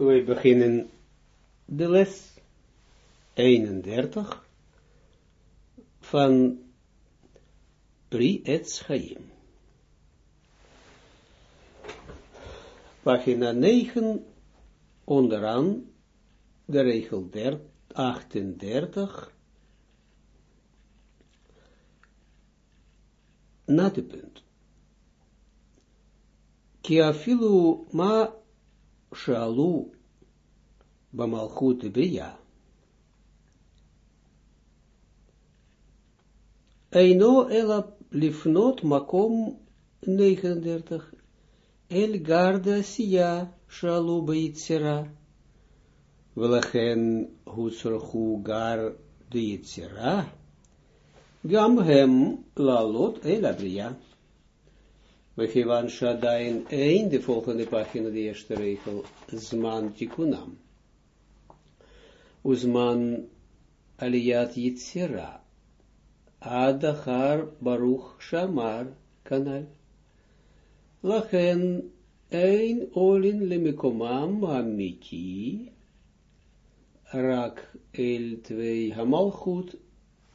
we beginnen de les 31 van Pri Etz. Pagina 9, onderaan, de regel 38, na de punt. Ki afilu ma shalu bamalchut beya. Eino ela lifnot makom 39. El garda siya shalu beitzera. Velachen hutzerchu gar de yitzera. Gam hem lalot el abriya. Geven Shadain 1, de volgende pagina, de eerste regel, Zman tikunam. Uzman aliyat yitzira. Adachar baruch shamar kanal. Lachen ein olin lemikomam amiti. Rak el twee hamalchut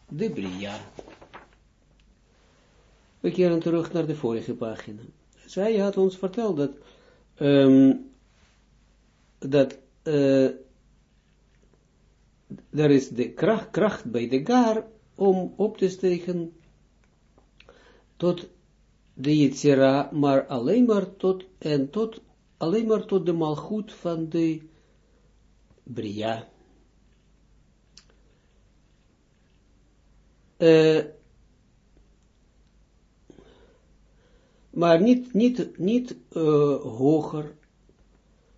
de bria. We keren terug naar de vorige pagina. Zij had ons verteld dat, um, dat uh, er is de kracht, bij de gar om op te stegen tot de Yitzira, maar alleen maar tot, en tot, alleen maar tot de malgoed van de Bria. Uh, maar niet, niet, niet uh, hoger,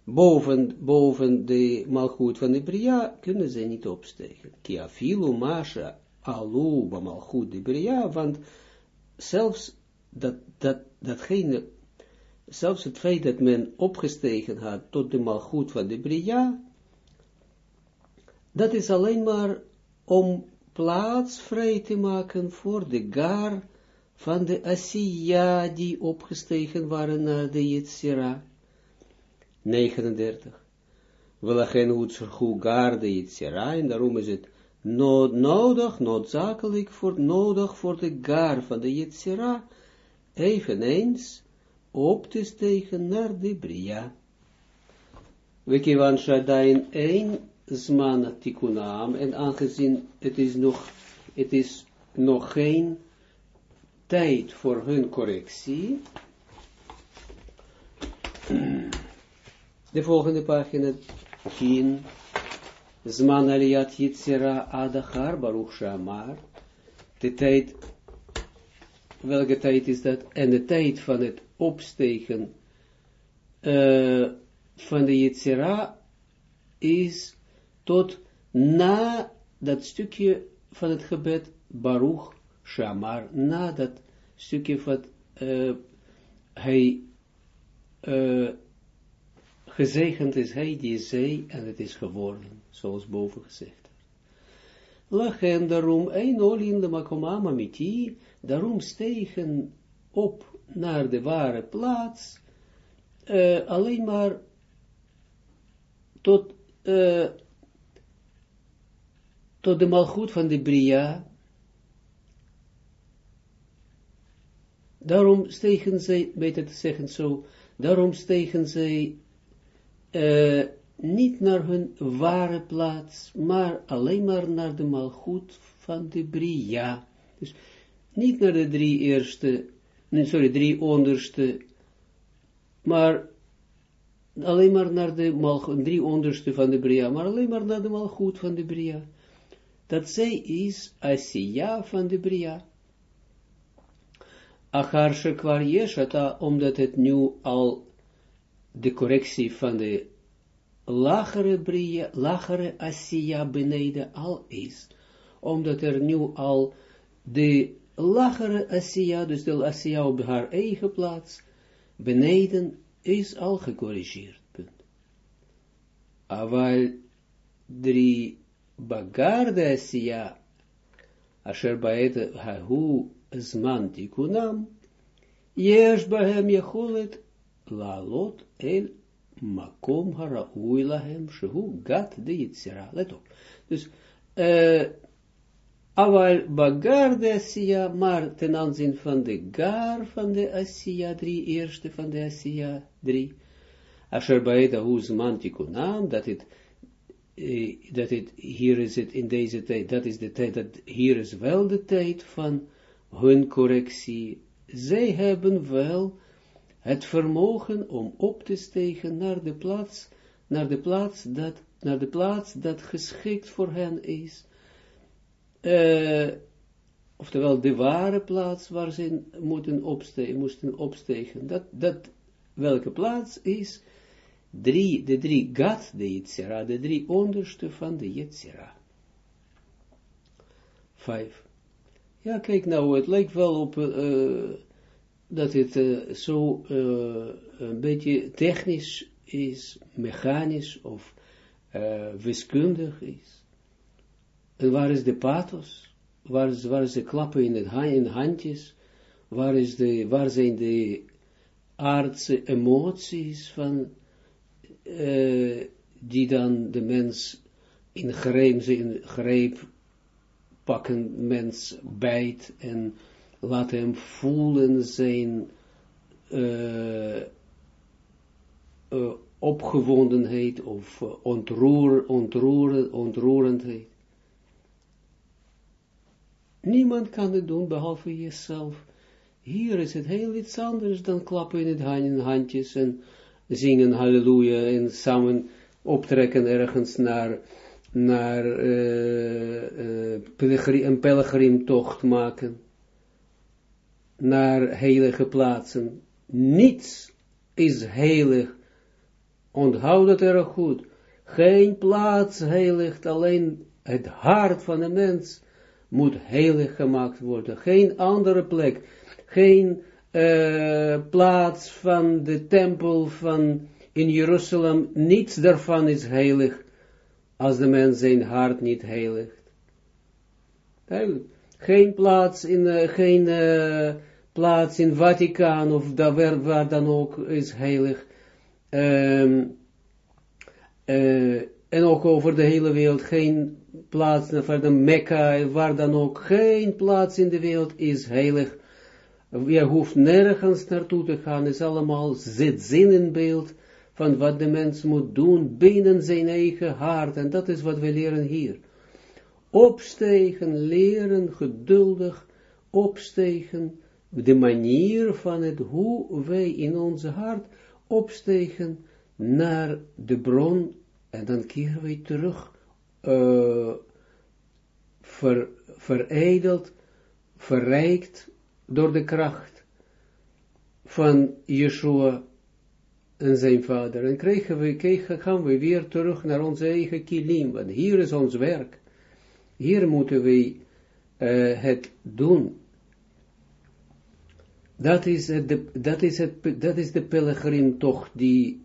boven, boven de malgoed van de Bria, kunnen ze niet opstegen. Kia filu masha alu malgoed de Bria, want zelfs dat, dat, datgene, zelfs het feit dat men opgestegen had tot de malgoed van de Bria, dat is alleen maar om plaats vrij te maken voor de gar van de Asiya die opgestegen waren naar de Yitzira. 39. Welachen utzerchu gar de Yitzira, en daarom is het nood, nodig, noodzakelijk voor, nodig voor de gar van de Yitzira, eveneens op te stegen naar de Bria. We kiwan shadain 1 zman tikunam, en aangezien het is nog, het is nog geen tijd voor hun correctie. De volgende pagina, 10, zman aliyat yitzira adachar baruch shamar, de tijd, welke tijd is dat? En de tijd van het opstegen uh, van de yitzira is tot na dat stukje van het gebed Baruch Shamar, na dat stukje wat uh, hij uh, gezegend is, hij die zei, en het is geworden, zoals boven gezegd. Lachen daarom, een olin de makomama miti, daarom stegen op naar de ware plaats, uh, alleen maar tot tot de malgoed van de Bria. Daarom stegen zij, beter te zeggen zo, daarom stegen zij uh, niet naar hun ware plaats, maar alleen maar naar de malgoed van de Bria. Dus niet naar de drie eerste, nee, sorry, drie onderste, maar alleen maar naar de malgoed, drie onderste van de Bria, maar alleen maar naar de malgoed van de Bria dat zij is Asiya van de Bria. Achar shekwar yeshata, omdat het nu al de correctie van de lagere Bria, lagere Asiya beneden al is, omdat er nu al de lagere Asiya, dus de Asiya op haar eigen plaats, beneden is al gecorrigeerd. Punt. Aval drie bagarde asiya, asher baet hahu zman tikunam, yecholet lalot el makom haraui lahem, shehu gat de yitzira. Let op. Dus, bagar de Asiya, maar van de gar van de Asiya, drie, eerste van de Asiya, drie. Asher baeda huzman tikunam, dat het, dat het, hier is het in deze tijd, dat is de tijd, dat hier is wel de tijd van hun correctie. Zij hebben wel het vermogen om op te stegen naar de plaats, naar de plaats dat, naar de plaats dat geschikt voor hen is. Uh, oftewel de ware plaats waar ze moeten opstegen, moesten opstegen. Dat, dat, welke plaats is drie, de drie gat, de Yitzhira, de drie onderste van de Yitzhira. Vijf. Ja, kijk nou, het lijkt wel op uh, dat het uh, zo een beetje technisch is, mechanisch of wiskundig is. En waar is de pathos? Waar, is, waar de klappen in, het, handjes? Waar, is de, waar zijn de aardse emoties van, die dan de mens in greep, in greep pakken mens bijt en laat hem voelen zijn uh, uh, opgewondenheid of uh, ontroer, ontroer, ontroerendheid. Niemand kan het doen behalve jezelf. Hier is het heel iets anders dan klappen in het hand, in handjes en zingen halleluja en samen optrekken ergens naar naar uh, uh, een pelgrimtocht maken, naar heilige plaatsen. Niets is heilig. Onthoud het erg goed. Geen plaats heiligt, alleen het hart van de mens moet heilig gemaakt worden. Geen andere plek, geen uh, plaats van de tempel van in Jeruzalem, niets daarvan is heilig als de mens zijn hart niet heiligt. Geen plaats in, uh, geen uh, plaats in Vaticaan of daar waar, dan ook is heilig. Um, uh, en ook over de hele wereld geen plaats, voor de Mekka, waar dan ook, geen plaats in de wereld is heilig. Je hoeft nergens naartoe te gaan, is allemaal zit zin in beeld van wat de mens moet doen binnen zijn eigen hart. En dat is wat we leren hier. Opstegen, leren, geduldig opstegen, de manier van het, hoe wij in onze hart opstegen naar de bron, en dan keren wij terug, uh, ver, vereideld, verrijkt door de kracht van Yeshua en zijn vader. En krijgen we, krijgen, gaan we weer terug naar onze eigen kilim, want hier is ons werk. Hier moeten we uh, het doen. Dat is, het, dat, is het, dat is de pelgrimtocht die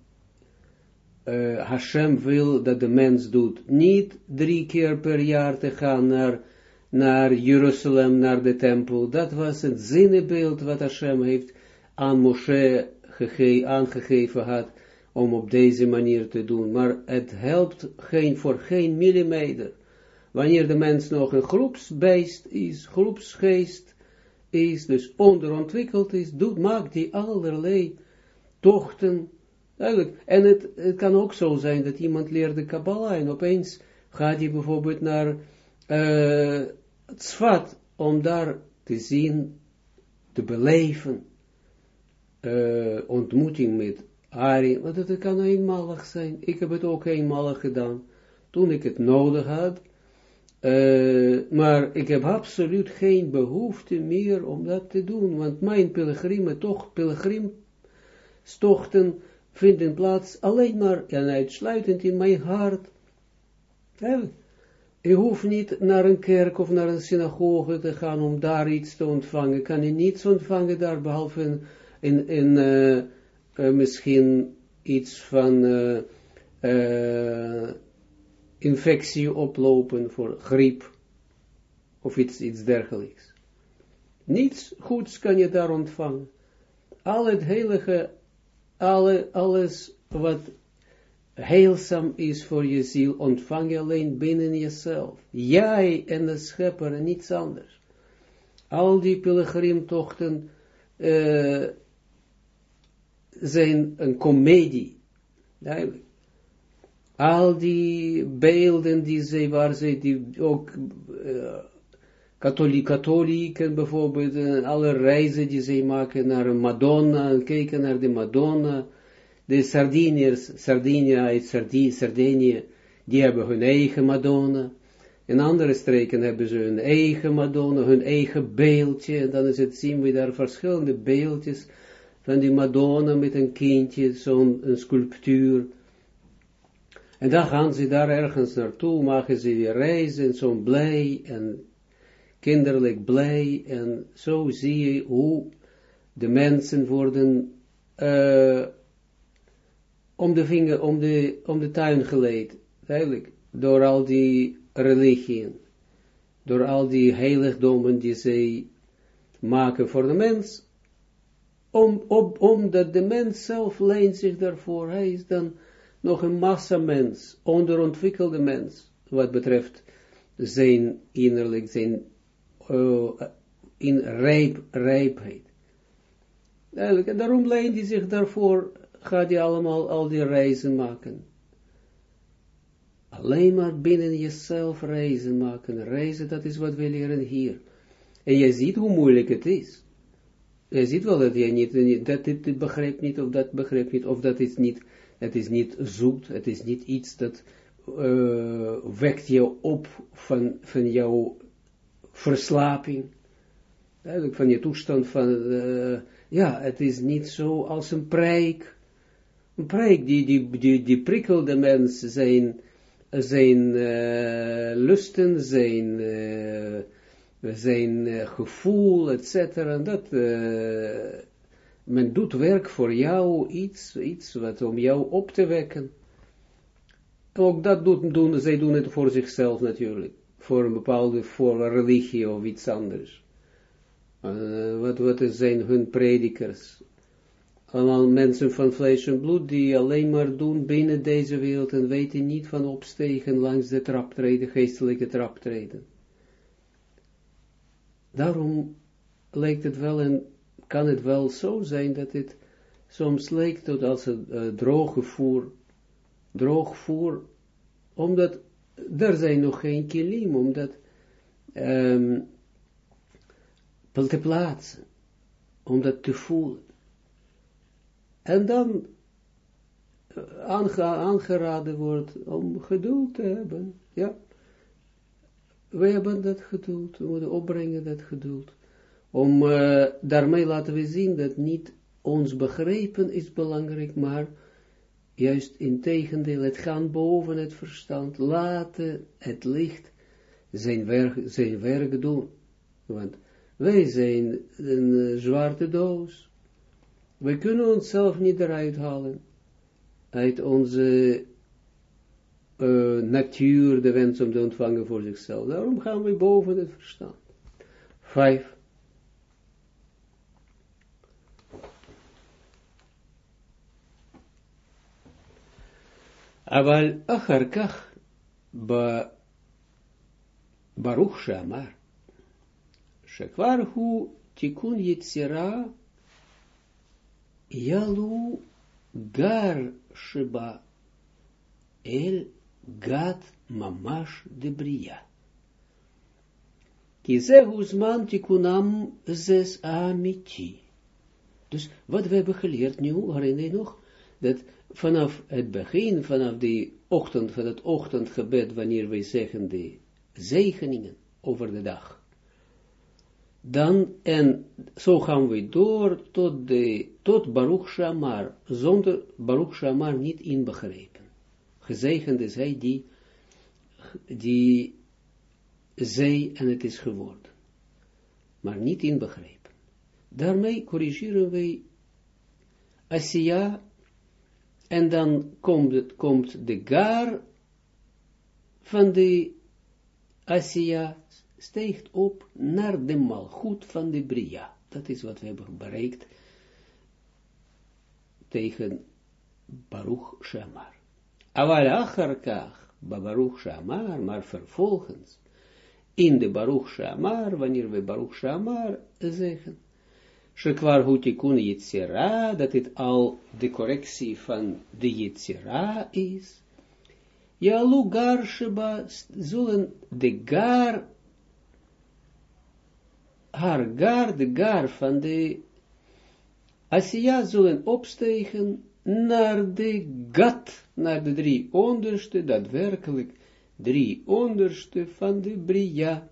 uh, Hashem wil dat de mens doet. Niet drie keer per jaar te gaan naar, naar Jeruzalem, naar de tempel. Dat was het zinnebeeld wat Hashem heeft aan Moshe aangegeven had om op deze manier te doen. Maar het helpt geen, voor geen millimeter. Wanneer de mens nog een groepsbeest is, groepsgeest is, dus onderontwikkeld is, doet, maakt die allerlei tochten. En het, het kan ook zo zijn dat iemand leert de Kabbalah en opeens gaat hij bijvoorbeeld naar uh, het om daar te zien, te beleven uh, ontmoeting met Ari, want het kan eenmalig zijn. Ik heb het ook eenmalig gedaan, toen ik het nodig had. Uh, maar ik heb absoluut geen behoefte meer om dat te doen, want mijn pilgrimen, toch, pilgrimstochten vinden plaats alleen maar en uitsluitend in mijn hart. Ja, je hoeft niet naar een kerk of naar een synagoge te gaan om daar iets te ontvangen. Kan je niets ontvangen daar, behalve een in, in uh, uh, misschien iets van uh, infectie oplopen voor griep of iets, iets dergelijks. Niets goeds kan je daar ontvangen. Al het heilige, alle, alles wat heilzaam is voor je ziel, ontvang je alleen binnen jezelf. Jij en de schepper en niets anders. Al die pilgrimtochten uh, zijn een komedie. Al die beelden die zij, waar zij die ook uh, katholiek, katholieken bijvoorbeeld, uh, alle reizen die zij maken naar Madonna, kijken naar de Madonna, de Sardiniërs, Sardinia uit Sardinië, die hebben hun eigen Madonna. In andere streken hebben ze hun eigen Madonna, hun eigen beeldje. En dan is het, zien we daar verschillende beeldjes van die Madonna met een kindje, zo'n sculptuur. En dan gaan ze daar ergens naartoe, maken ze weer reizen, zo blij en kinderlijk blij. En zo zie je hoe de mensen worden uh, om de vinger, om de, om de tuin geleid. Duidelijk. Door al die religieën. Door al die heiligdommen die zij maken voor de mens. Om, om, omdat de mens zelf leent zich daarvoor. Hij is dan nog een massa mens. Onderontwikkelde mens. Wat betreft zijn innerlijk, zijn uh, in rijp, rijpheid. En daarom leent hij zich daarvoor gaat hij allemaal al die reizen maken. Alleen maar binnen jezelf reizen maken. Reizen, dat is wat we leren hier. En je ziet hoe moeilijk het is. Je ziet wel dat je niet, dat dit begrijpt niet, of dat begrijpt niet, of dat is niet, het is niet zoet, het is niet iets dat uh, wekt je op van, van jouw verslaping. Eigenlijk van je toestand van, uh, ja, het is niet zo als een preek een preek die, die, die, die prikkelt mens zijn, zijn uh, lusten, zijn, zijn uh, gevoel, etc. Dat, men doet werk voor jou, iets, iets wat om jou op te wekken. Ook dat doen, doen, zij doen het voor zichzelf natuurlijk. Voor een bepaalde voor religie of iets anders. wat, wat zijn hun predikers? allemaal mensen van vlees en bloed, die alleen maar doen binnen deze wereld en weten niet van opstegen langs de traptreden, geestelijke traptreden. Daarom lijkt het wel en kan het wel zo zijn dat het soms lijkt tot als een uh, droge voer, droog voer, omdat er zijn nog geen kilim, omdat um, te plaatsen, om dat te voelen. En dan uh, aangeraden wordt om geduld te hebben. Ja, we hebben dat geduld, we moeten opbrengen dat geduld. Om, uh, daarmee laten we zien dat niet ons begrepen is belangrijk, maar juist in tegendeel, het gaan boven het verstand, laten het licht zijn werk, zijn werk doen. Want wij zijn een uh, zwarte doos, we kunnen onszelf niet eruit halen uit onze uh, natuur, de wens om te ontvangen voor zichzelf. Daarom gaan we boven het verstand. Vijf. אבל אחר כך, ברוך שאמר, שכבר הוא תיקון יצירה Yalu gar sheba el gat mamash de bria. Kizehu zman tikunam zes amiti. Dus wat we hebben geleerd nu, herinner je nog, dat vanaf het begin, vanaf de ochtend, van het ochtendgebed, wanneer wij zeggen de zegeningen over de dag, dan, en zo gaan we door tot, de, tot Baruch Shamar, zonder Baruch Shamar niet inbegrepen. Gezegend is hij die, die zei en het is geworden. Maar niet inbegrepen. Daarmee corrigeren wij Asiya, en dan komt, komt de gar van de Asiya steekt op naar de malgoed van de Bria. Dat is wat we hebben bereikt tegen Baruch Shemar. Aval acharkach, Baruch Shamar, maar vervolgens, in de Baruch Shamar, wanneer we Baruch Shamar zeggen, Shekwar hutikun Yitzira, dat het al de correctie van de Yitzira is. Ja, gar sheba, zullen de gar, haar gar, de gar van de Asiya zullen opstegen naar de gat, naar de drie onderste, daadwerkelijk drie onderste van de Bria.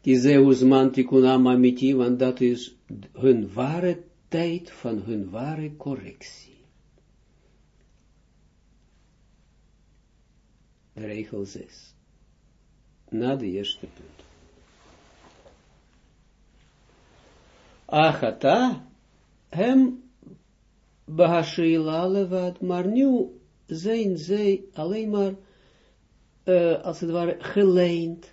Kizeus mantikunam amiti, want dat is hun ware tijd van hun ware correctie. Regel 6. Na de eerste punt. Achata, hem Bahashila levad, maar nu zijn zij alleen maar, als het ware, geleend.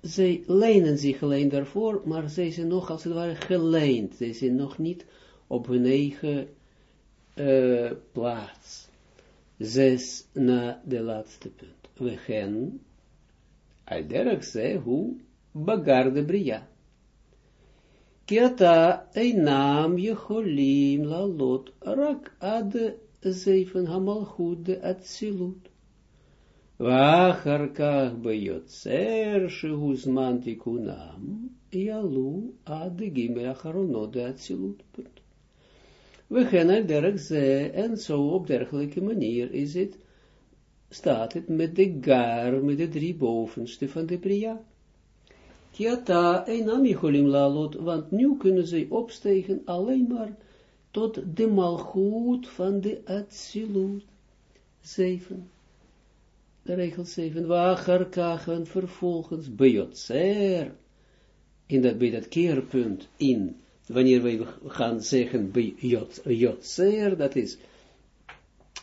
Zij lenen zich alleen daarvoor, maar zij zijn nog, als het ware, geleend. Zij zijn nog niet op hun eigen uh, plaats. Zes na de laatste punt. We gaan, al derg ze, hoe bagarde bria. כי אתה אינם יכולים לעלות רק עד זייפן המלכות דאצילות. ואחר כך ביוצר שהוזמן תיקונם, יעלו עד ג' אחרונות דאצילות. וכן על דרך זה, en zo op dergelijke manier is het, staat het met de gar, met de drie bovenste van de Bria. Kiata enam yicholim lalot, want nu kunnen zij opstegen alleen maar tot de malgoed van de Atsilut. 7. De regel 7. Wacharkachen vervolgens bejotzer. In dat, bij dat keerpunt in, wanneer wij gaan zeggen bejotzer, dat is,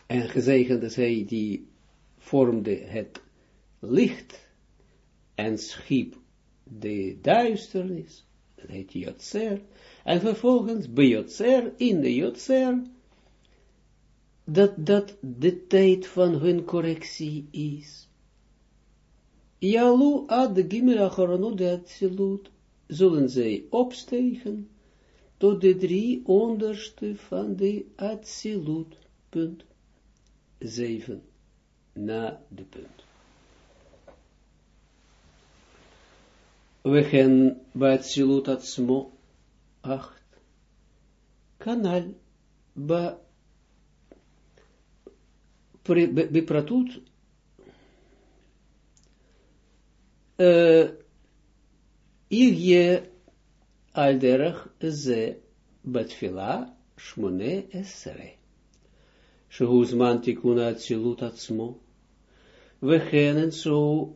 en gezegend is hij die vormde het licht en schiep de duisternis, dat heet Jotzer, en vervolgens bij Jotzer, in de Jotzer, dat dat de tijd van hun correctie is. Jalu ad gimel acharonot de Atsilut, zullen zij opstegen tot de drie onderste van de Atsilut, punt 7, na de punt. we gaan bij het silut atzmo, acht, kanal, bij בפרטות, יהיה על דרך זה בתפילה שמונה עשרה, שהוא זמן תיקון האצילות עצמו, וכן אין so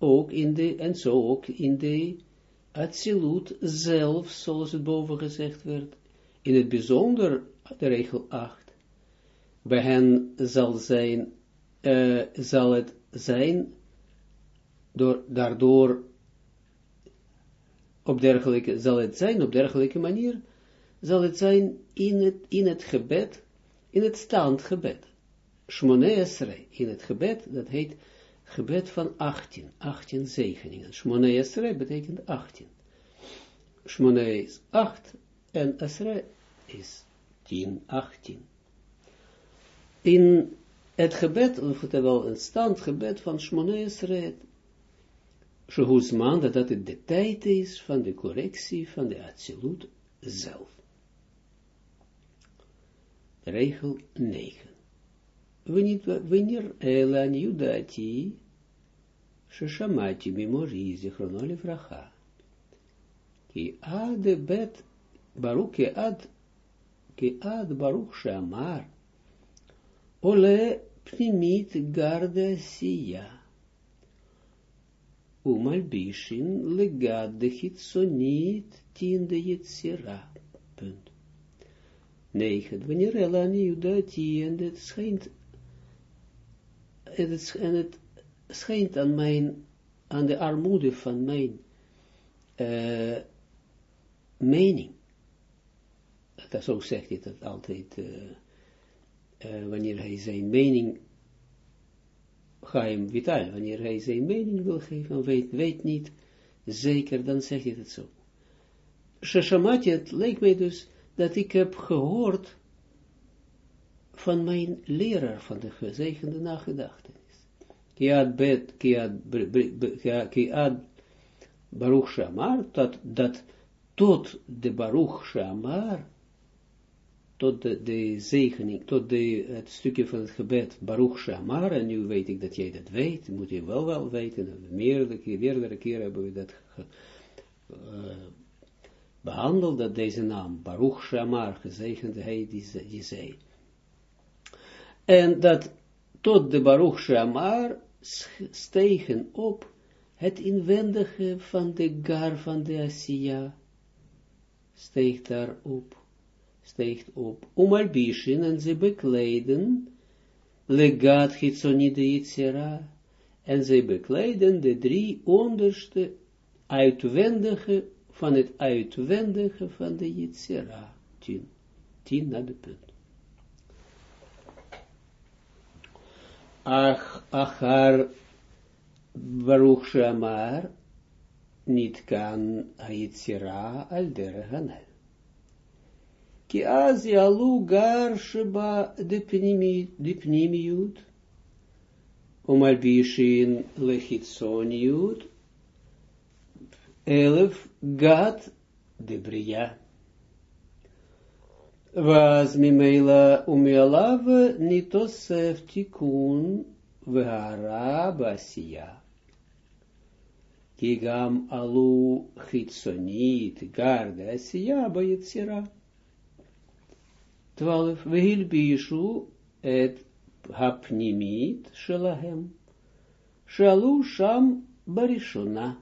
ook in de, en zo ook in de Atsilut zelf, zoals het boven gezegd werd, in het bijzonder de regel 8. Bij hen zal, zijn, uh, zal het zijn, door, daardoor, op dergelijke, zal het zijn, op dergelijke manier, zal het zijn in het, in het gebed, in het standgebed. Shmone Esrei, in het gebed, dat heet gebed van 18, 18 zegeningen. Shmone Esre betekent 18. Shmone is 8 en Esre is 10, 18. In het gebed, of het wel een standgebed van Shmone Esre, Shehuzman, dat dat het de tijd is van de correctie van de absolute zelf. Regel 9. Wanneer Elan Judati Sheshamati Mimori Zichrono Livracha. Ki ad bet Baruch ki ad ki ad Baruch Shamar Ole Pnimit Siya Umalbishin legad de Hitsonit Tinde Yitzira. Punt. 9. Wanneer Elani Judati en het schijnt en het schijnt aan mijn, aan de armoede van mijn uh, mening. Dat, zo zegt hij dat altijd, uh, uh, wanneer hij zijn mening, Chaim Vital, wanneer hij zijn mening wil geven, weet, weet niet zeker, dan zegt hij het zo. Sheshamati, het leek mij dus dat ik heb gehoord van mijn leraar van de gezegende nagedachtenis. Kiad bet, kiad, Baruch Shamar, dat, dat tot de Baruch Shamar, tot de, zegening, tot de, het stukje van het gebed Baruch Shamar, en nu weet ik dat jij dat weet, moet je wel wel weten, meerdere, meerdere keren hebben we dat ge, uh, behandeld, dat deze naam, Baruch Shamar, gezegend hij die, die zei. En dat tot de Baruch Shamar stegen op het inwendige van de gar van de Asiya, steegt daar op steekt op, om albishin en ze bekleden, legat hitsoni de Yitzera, en ze bekleden de drie onderste uitwendige van het uitwendige van de Yitzera. Tien. Tien naar de punt. Ach, achar, Baruch Shamar, niet kan Yitzera al der Hanel. Ki az yalu gar sheba de pnimiut, om lechitsoniut, elef gat de. Was mimela umialav nitosef tikun vehara basia. Kigam alu chitsonit garda asiya bayitzira. 12. Vehil bishu et hapnimit shelahem. Shalu sham barishona.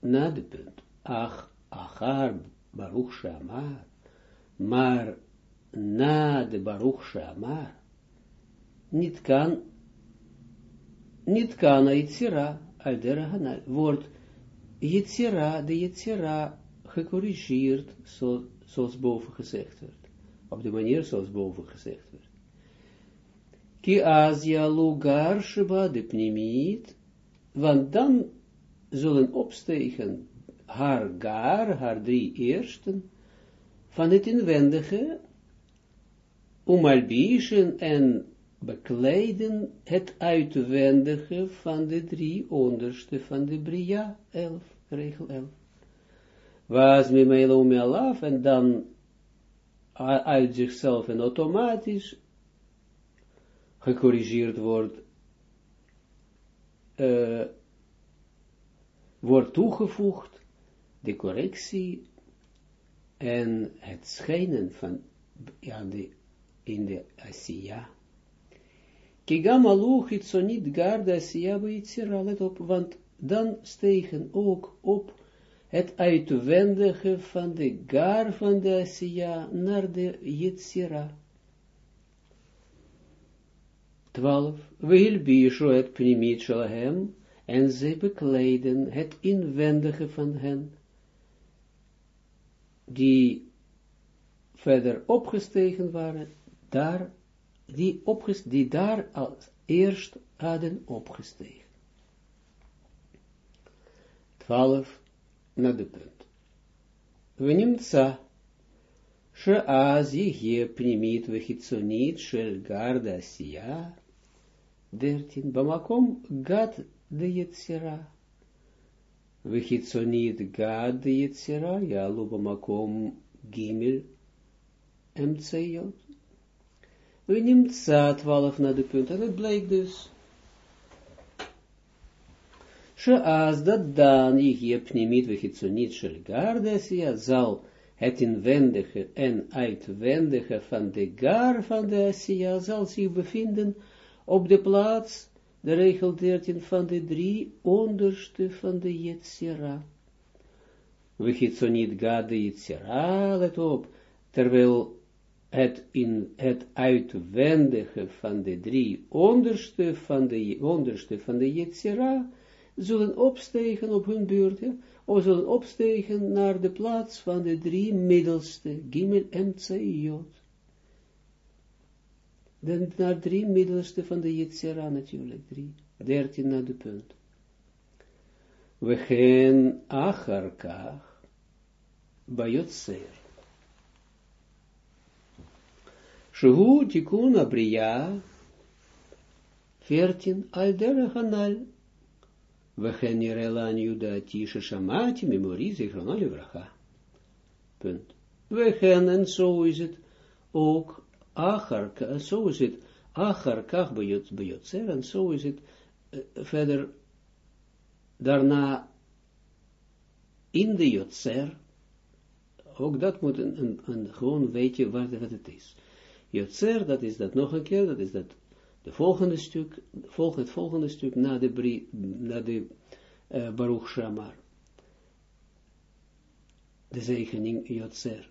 Na de punt. Ach, achar baruch shamar. Maar na de baruch shamar. Niet kan, niet kan Yitzira al der wordt Yetzira, de Yetzira, gecorrigeerd, zo, zoals boven gezegd werd. Op de manier zoals boven gezegd werd. Ki Asia lugar sheba de pnimiet, want dan zullen opstegen haar gar, haar drie eersten, van het inwendige, om albischen en bekleiden het uitwendige van de drie onderste van de Bria, 11, regel 11. Was me melo me alaf, en dan uit zichzelf en automatisch gecorrigeerd wordt, uh, wordt toegevoegd de correctie en het schijnen van ja, de, in de Asiya Kigam aluch itzonit garda siaba itzira, let op, want dan stegen ook op het uitwendige van de gar van de Asiya naar de Yitzira. 12. Wilbisho het primit hem, en zij bekleden het inwendige van hen, die verder opgestegen waren, daar die, opgest, die daar als eerst hadden opgestegen. 12 naar de punt. ונמצא שאז יהיה פנימית וחיצונית של גר דעשייה, דרטין, במקום גד de Yetzira. Vechitzonit Gad de Yetzira, maar kom Gimel MCJ. We nemen za 12 naar de punt. En het blijkt dus. Sheaz dat dan ik je pnimit vechitzonit shel gardesia zal het inwendige en uitwendige van de gar van de Asiya zal zich bevinden op de plaats de regel 13 van de drie onderste van de Yetzira. Vechitsonit gade Yetzira, let op, terwijl het in het uitwendige van de drie onderste van de onderste van de Yetzira zullen opstegen op hun beurt, of zullen opstegen naar de plaats van de drie middelste, Gimel, MC, Jod. Dan naar drie middelste van de Yitzhara natuurlijk, drie, dertien naar de punt. We gaan acharkach, bayotzer. Shehu tikun abriya, veertien, al anal, we gaan juda tisha shamati, memori, livracha. Punt. We gaan, en zo is het ook, achar, zo is het, achar kach bejotzer, en zo is het verder, daarna, in de jotzer, ook dat moet een, een, een gewoon weten wat het is. Jotzer, dat is dat nog een keer, dat is dat de volgende stuk, volg het volgende stuk na de, na de uh, Baruch Shamar. De zegening Jotzer.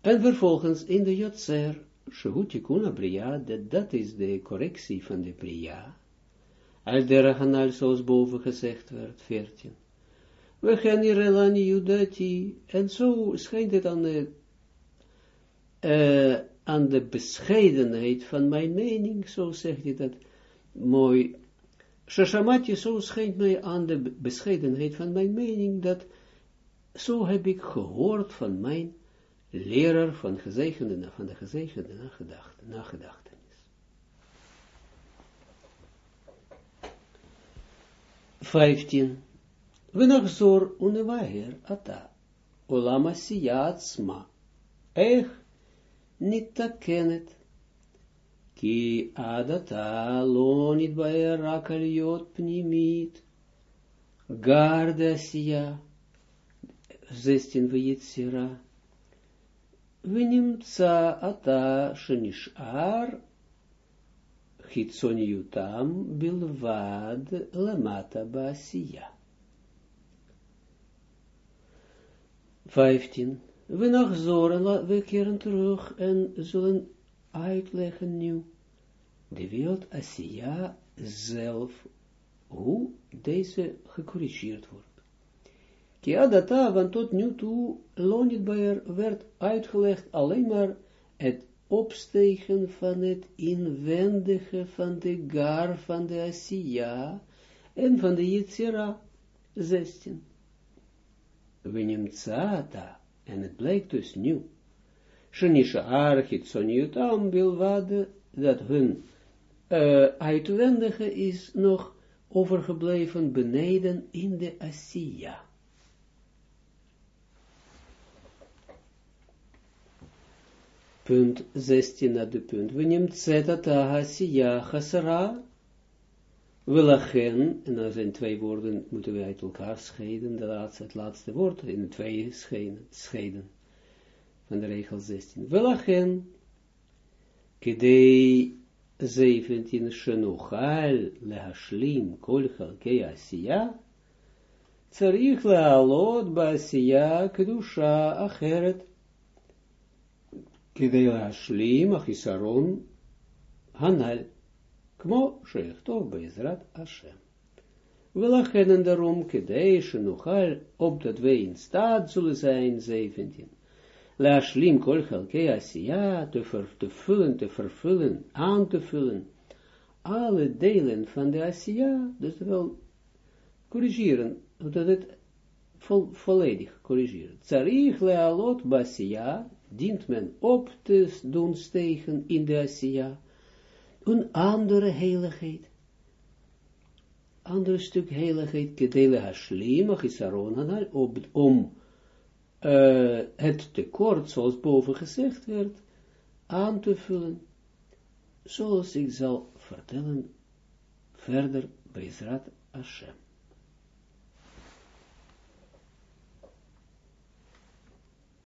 En vervolgens in de Jotzer, Shehutikuna Bria, dat, dat is de correctie van de Bria. Al de Rahanal, zoals boven gezegd werd, 14. We gaan hier Elani Judati, en zo schijnt het aan de uh, aan de bescheidenheid van mijn mening, zo zegt hij dat mooi. Shashamatje, zo schijnt mij aan de bescheidenheid van mijn mening, dat zo heb ik gehoord van mijn leraar van, gezegende, van de gezegende nagedachtenis. Vijftien. Venachzor unevaher ata, olama siyatsma, ech nitakenet. Ki adata lo nitbaer rakaliot pnimit. Garda siya. Zestin. Venimtsa ata shenishar. Hitsoniutam bilvad lamata basiya. 15. We nog zoren, we keren terug en zullen uitleggen nu de wereld Asiya zelf, hoe deze gecorrigeerd wordt. Kia data, want tot nu toe, Lonitbaer werd uitgelegd alleen maar het opstegen van het inwendige van de gar van de Asiya en van de Yitzira 16. We nemen Zata en het blijkt dus nu. Shenisha archit soniutam bilwade, dat hun uh, uitwendige is nog overgebleven beneden in de Asiya. Punt 16 naar de punt. We nemen zetata Asiya chasara Welachen, en dan zijn twee woorden, moeten we uit elkaar scheiden, de laatste, het laatste woord, in twee scheiden, scheiden van de regel 16. Welachen, kidei 17, shenuchal lehashlim kol chalkei asiya, צריך לעלות בעשייה קדושה אחרת, כדי להשלים החיסרון הנ"ל. Kmo shechtov beizrat Hashem. We lachen en daarom, kedeshe nogal, op dat wij in staat zullen zijn, 17. La shlim kol chalkei asiya, te, ver, te vullen, te vervullen, aan te vullen, alle delen van de asiya, dus wel corrigeren, dat het vol, volledig corrigeren. Tsarich lealot basiya, dient men op te doen stegen in de asiya, een andere heiligheid. Ander stuk heiligheid, kedele om uh, het tekort, zoals boven gezegd werd, aan te vullen, zoals ik zal vertellen verder bij Zrat Hashem.